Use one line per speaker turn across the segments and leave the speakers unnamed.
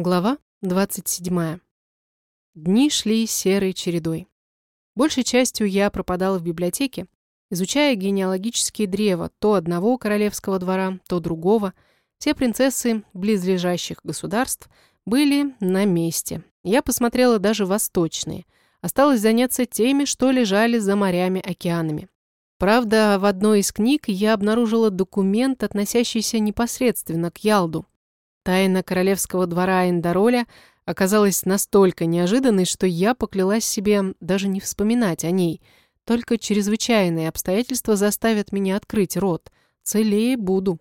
Глава 27. Дни шли серой чередой. Большей частью я пропадала в библиотеке, изучая генеалогические древа то одного королевского двора, то другого. Все принцессы близлежащих государств были на месте. Я посмотрела даже восточные. Осталось заняться теми, что лежали за морями-океанами. Правда, в одной из книг я обнаружила документ, относящийся непосредственно к Ялду. Тайна королевского двора Эндороля оказалась настолько неожиданной, что я поклялась себе даже не вспоминать о ней. Только чрезвычайные обстоятельства заставят меня открыть рот. Целее буду.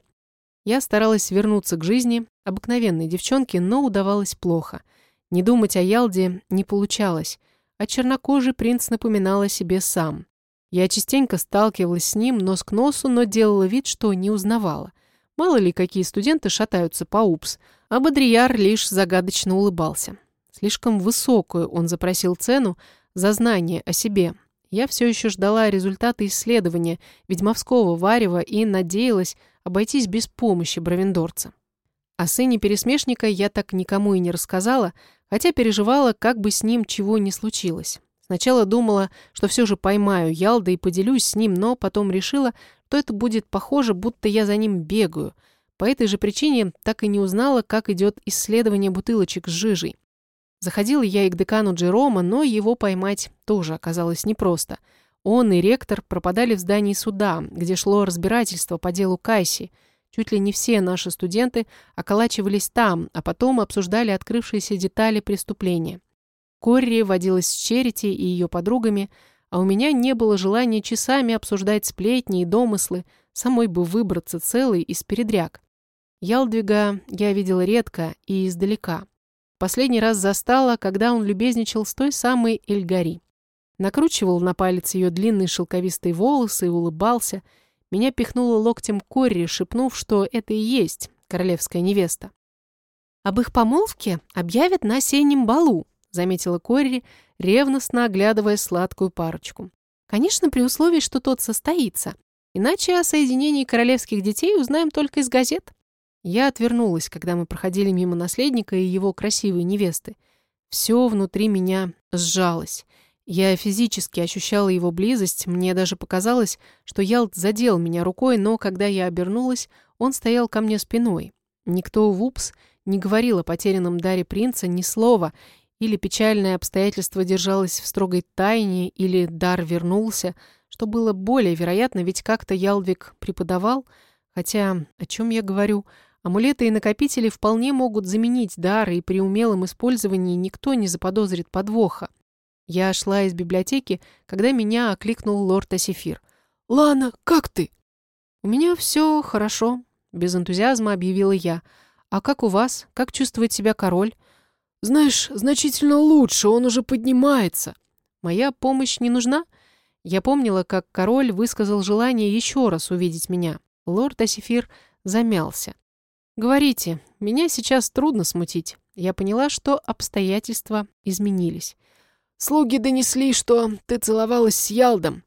Я старалась вернуться к жизни обыкновенной девчонки, но удавалось плохо. Не думать о Ялде не получалось, а чернокожий принц напоминал о себе сам. Я частенько сталкивалась с ним нос к носу, но делала вид, что не узнавала. Мало ли, какие студенты шатаются по УПС, а Бодрияр лишь загадочно улыбался. Слишком высокую он запросил цену за знание о себе. Я все еще ждала результаты исследования ведьмовского варева и надеялась обойтись без помощи бравендорца. О сыне пересмешника я так никому и не рассказала, хотя переживала, как бы с ним чего не случилось. Сначала думала, что все же поймаю Ялда и поделюсь с ним, но потом решила, то это будет похоже, будто я за ним бегаю. По этой же причине так и не узнала, как идет исследование бутылочек с жижей. Заходила я и к декану Джерома, но его поймать тоже оказалось непросто. Он и ректор пропадали в здании суда, где шло разбирательство по делу Кайси. Чуть ли не все наши студенты околачивались там, а потом обсуждали открывшиеся детали преступления. Корри водилась с Черити и ее подругами – а у меня не было желания часами обсуждать сплетни и домыслы, самой бы выбраться целой из передряг. Ялдвига я видела редко и издалека. Последний раз застала, когда он любезничал с той самой Эльгари. Накручивал на палец ее длинные шелковистые волосы и улыбался. Меня пихнула локтем Корри, шепнув, что это и есть королевская невеста. «Об их помолвке объявят на осеннем балу», заметила Корри, ревностно оглядывая сладкую парочку. Конечно, при условии, что тот состоится. Иначе о соединении королевских детей узнаем только из газет. Я отвернулась, когда мы проходили мимо наследника и его красивой невесты. Все внутри меня сжалось. Я физически ощущала его близость, мне даже показалось, что Ялт задел меня рукой, но когда я обернулась, он стоял ко мне спиной. Никто в УПС не говорил о потерянном даре принца ни слова, или печальное обстоятельство держалось в строгой тайне, или дар вернулся, что было более вероятно, ведь как-то Ялдвиг преподавал, хотя, о чем я говорю, амулеты и накопители вполне могут заменить дар, и при умелом использовании никто не заподозрит подвоха. Я шла из библиотеки, когда меня окликнул лорд Асифир. «Лана, как ты?» «У меня все хорошо», — без энтузиазма объявила я. «А как у вас? Как чувствует себя король?» Знаешь, значительно лучше, он уже поднимается. Моя помощь не нужна? Я помнила, как король высказал желание еще раз увидеть меня. Лорд Асифир замялся. «Говорите, меня сейчас трудно смутить. Я поняла, что обстоятельства изменились. Слуги донесли, что ты целовалась с Ялдом.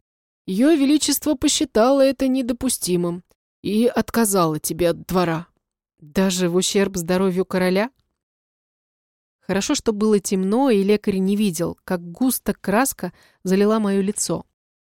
Ее Величество посчитало это недопустимым и отказало тебе от двора. Даже в ущерб здоровью короля?» Хорошо, что было темно, и лекарь не видел, как густо краска залила мое лицо.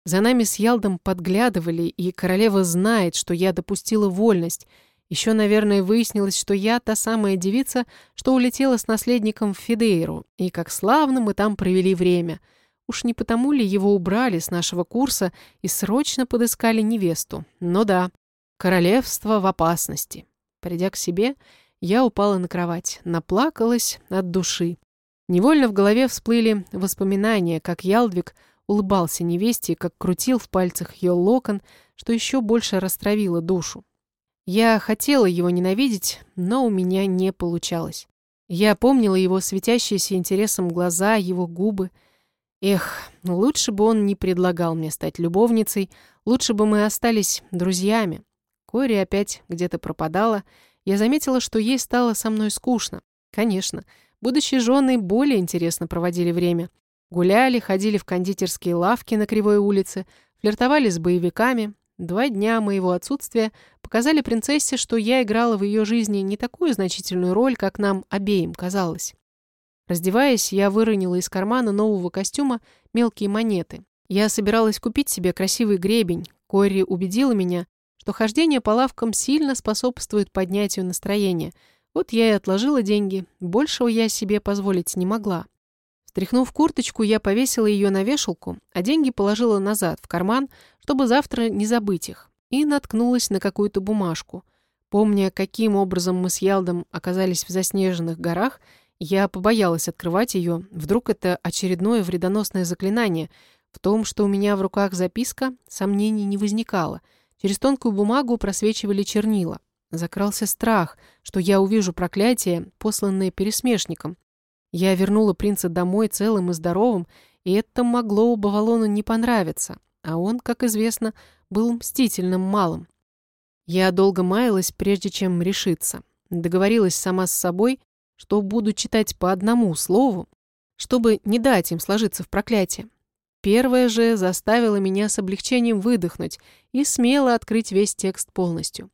За нами с Ялдом подглядывали, и королева знает, что я допустила вольность. Еще, наверное, выяснилось, что я та самая девица, что улетела с наследником в Фидейру, и как славно мы там провели время. Уж не потому ли его убрали с нашего курса и срочно подыскали невесту? Но да, королевство в опасности. Придя к себе, я упала на кровать, наплакалась от души. Невольно в голове всплыли воспоминания, как Ялдвиг улыбался невесте, как крутил в пальцах ее локон, что еще больше растравило душу. Я хотела его ненавидеть, но у меня не получалось. Я помнила его светящиеся интересом глаза, его губы. Эх, лучше бы он не предлагал мне стать любовницей, лучше бы мы остались друзьями. Кори опять где-то пропадала, я заметила, что ей стало со мной скучно. Конечно, будущие жены более интересно проводили время. Гуляли, ходили в кондитерские лавки на Кривой улице, флиртовали с боевиками. Два дня моего отсутствия показали принцессе, что я играла в ее жизни не такую значительную роль, как нам обеим казалось. Раздеваясь, я выронила из кармана нового костюма мелкие монеты. Я собиралась купить себе красивый гребень. Кори убедила меня, что хождение по лавкам сильно способствует поднятию настроения. Вот я и отложила деньги. Большего я себе позволить не могла. Стряхнув курточку, я повесила ее на вешалку, а деньги положила назад, в карман, чтобы завтра не забыть их, и наткнулась на какую-то бумажку. Помня, каким образом мы с Ялдом оказались в заснеженных горах, я побоялась открывать ее. Вдруг это очередное вредоносное заклинание. В том, что у меня в руках записка, сомнений не возникало. Через тонкую бумагу просвечивали чернила. Закрался страх, что я увижу проклятие, посланное пересмешником. Я вернула принца домой целым и здоровым, и это могло Бавалону не понравиться а он, как известно, был мстительным малым. Я долго маялась, прежде чем решиться. Договорилась сама с собой, что буду читать по одному слову, чтобы не дать им сложиться в проклятие. Первое же заставило меня с облегчением выдохнуть и смело открыть весь текст полностью.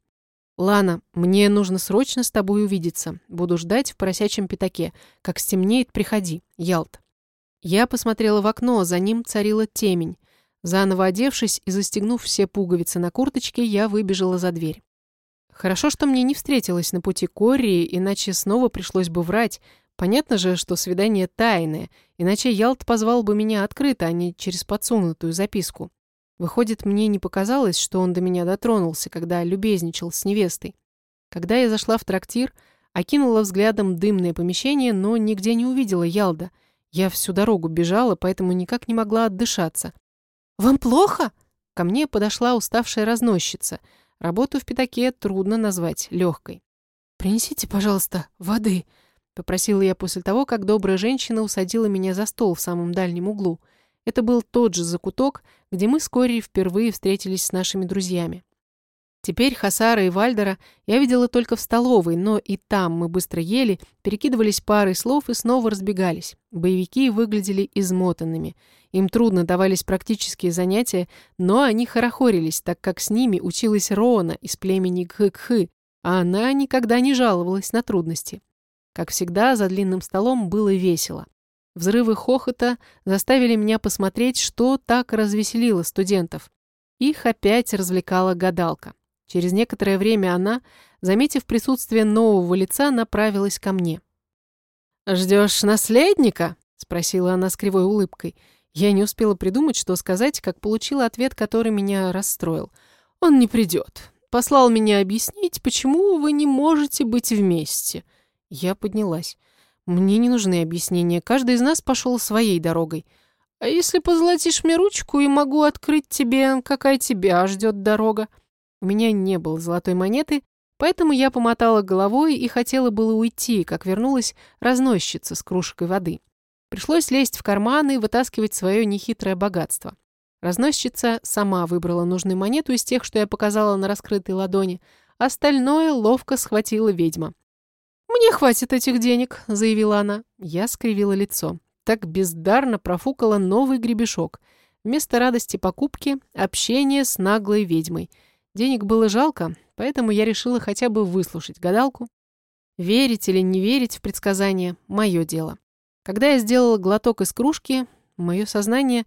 «Лана, мне нужно срочно с тобой увидеться. Буду ждать в поросячьем пятаке. Как стемнеет, приходи. Ялт». Я посмотрела в окно, за ним царила темень. Заново одевшись и застегнув все пуговицы на курточке, я выбежала за дверь. Хорошо, что мне не встретилась на пути Корри, иначе снова пришлось бы врать. Понятно же, что свидание тайное, иначе Ялт позвал бы меня открыто, а не через подсунутую записку. Выходит, мне не показалось, что он до меня дотронулся, когда любезничал с невестой. Когда я зашла в трактир, окинула взглядом дымное помещение, но нигде не увидела Ялда. Я всю дорогу бежала, поэтому никак не могла отдышаться. «Вам плохо?» Ко мне подошла уставшая разносчица. Работу в пятаке трудно назвать легкой. «Принесите, пожалуйста, воды», — попросила я после того, как добрая женщина усадила меня за стол в самом дальнем углу. Это был тот же закуток, где мы с впервые встретились с нашими друзьями. Теперь Хасара и Вальдера я видела только в столовой, но и там мы быстро ели, перекидывались парой слов и снова разбегались. Боевики выглядели измотанными. Им трудно давались практические занятия, но они хорохорились, так как с ними училась Роана из племени Гхыкхы, а она никогда не жаловалась на трудности. Как всегда, за длинным столом было весело. Взрывы хохота заставили меня посмотреть, что так развеселило студентов. Их опять развлекала гадалка. Через некоторое время она, заметив присутствие нового лица, направилась ко мне. «Ждешь наследника?» — спросила она с кривой улыбкой. Я не успела придумать, что сказать, как получила ответ, который меня расстроил. «Он не придет. Послал меня объяснить, почему вы не можете быть вместе». Я поднялась. «Мне не нужны объяснения. Каждый из нас пошел своей дорогой. А если позолотишь мне ручку и могу открыть тебе, какая тебя ждет дорога?» У меня не было золотой монеты, поэтому я помотала головой и хотела было уйти, как вернулась разносчица с кружкой воды. Пришлось лезть в карман и вытаскивать свое нехитрое богатство. Разносчица сама выбрала нужную монету из тех, что я показала на раскрытой ладони. Остальное ловко схватила ведьма. «Мне хватит этих денег», — заявила она. Я скривила лицо. Так бездарно профукала новый гребешок. Вместо радости покупки — общение с наглой ведьмой — Денег было жалко, поэтому я решила хотя бы выслушать гадалку. Верить или не верить в предсказания – мое дело. Когда я сделала глоток из кружки, мое сознание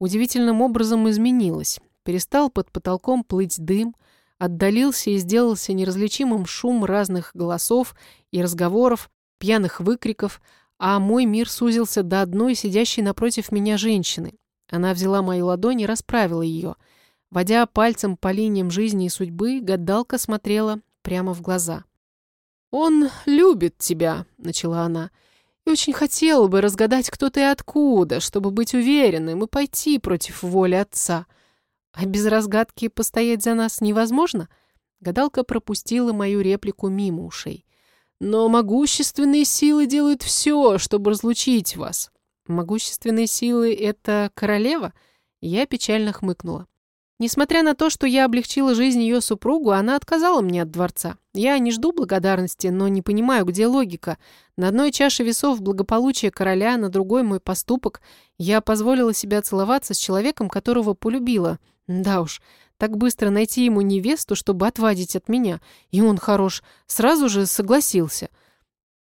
удивительным образом изменилось. Перестал под потолком плыть дым, отдалился и сделался неразличимым шум разных голосов и разговоров, пьяных выкриков, а мой мир сузился до одной сидящей напротив меня женщины. Она взяла мою ладонь и расправила ее – Водя пальцем по линиям жизни и судьбы, гадалка смотрела прямо в глаза. «Он любит тебя», — начала она, — «и очень хотела бы разгадать, кто ты и откуда, чтобы быть уверенным и пойти против воли отца. А без разгадки постоять за нас невозможно?» Гадалка пропустила мою реплику мимо ушей. «Но могущественные силы делают все, чтобы разлучить вас». «Могущественные силы — это королева?» Я печально хмыкнула. Несмотря на то, что я облегчила жизнь ее супругу, она отказала мне от дворца. Я не жду благодарности, но не понимаю, где логика. На одной чаше весов благополучие короля, на другой мой поступок. Я позволила себя целоваться с человеком, которого полюбила. Да уж, так быстро найти ему невесту, чтобы отвадить от меня. И он хорош, сразу же согласился.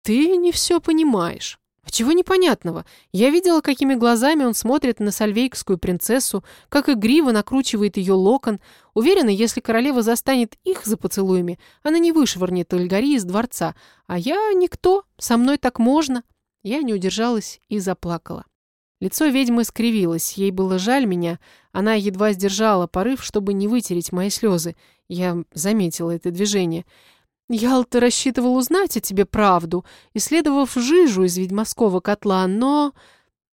Ты не все понимаешь. Чего непонятного? Я видела, какими глазами он смотрит на сальвейкскую принцессу, как игриво накручивает ее локон. Уверена, если королева застанет их за поцелуями, она не вышвырнет Эльгари из дворца. А я никто, со мной так можно. Я не удержалась и заплакала. Лицо ведьмы скривилось, ей было жаль меня. Она едва сдержала порыв, чтобы не вытереть мои слезы. Я заметила это движение. Ялта рассчитывал узнать о тебе правду, исследовав жижу из ведьмовского котла, но...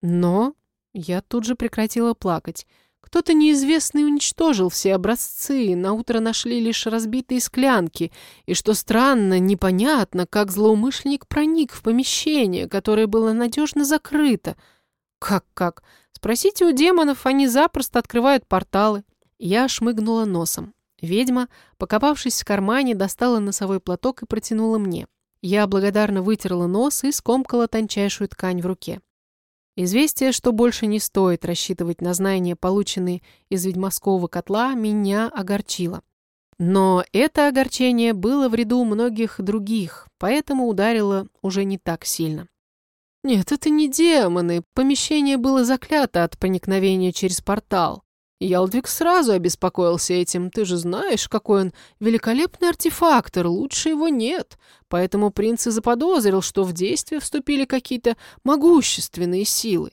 Но... Я тут же прекратила плакать. Кто-то неизвестный уничтожил все образцы, на утро нашли лишь разбитые склянки, и, что странно, непонятно, как злоумышленник проник в помещение, которое было надежно закрыто. Как-как? Спросите у демонов, они запросто открывают порталы. Я шмыгнула носом. Ведьма, покопавшись в кармане, достала носовой платок и протянула мне. Я благодарно вытерла нос и скомкала тончайшую ткань в руке. Известие, что больше не стоит рассчитывать на знания, полученные из ведьмовского котла, меня огорчило. Но это огорчение было в ряду многих других, поэтому ударило уже не так сильно. Нет, это не демоны. Помещение было заклято от проникновения через портал. Ялдвиг сразу обеспокоился этим. Ты же знаешь, какой он великолепный артефактор, лучше его нет. Поэтому принц и заподозрил, что в действие вступили какие-то могущественные силы.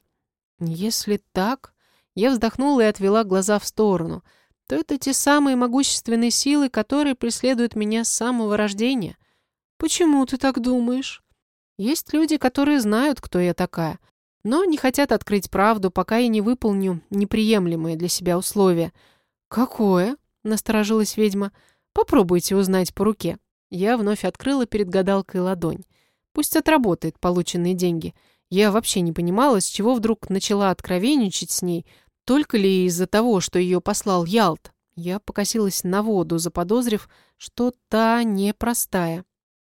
Если так, я вздохнула и отвела глаза в сторону, то это те самые могущественные силы, которые преследуют меня с самого рождения. Почему ты так думаешь? Есть люди, которые знают, кто я такая но не хотят открыть правду, пока я не выполню неприемлемые для себя условия. «Какое?» — насторожилась ведьма. «Попробуйте узнать по руке». Я вновь открыла перед гадалкой ладонь. Пусть отработает полученные деньги. Я вообще не понимала, с чего вдруг начала откровенничать с ней, только ли из-за того, что ее послал Ялт. Я покосилась на воду, заподозрив, что та непростая.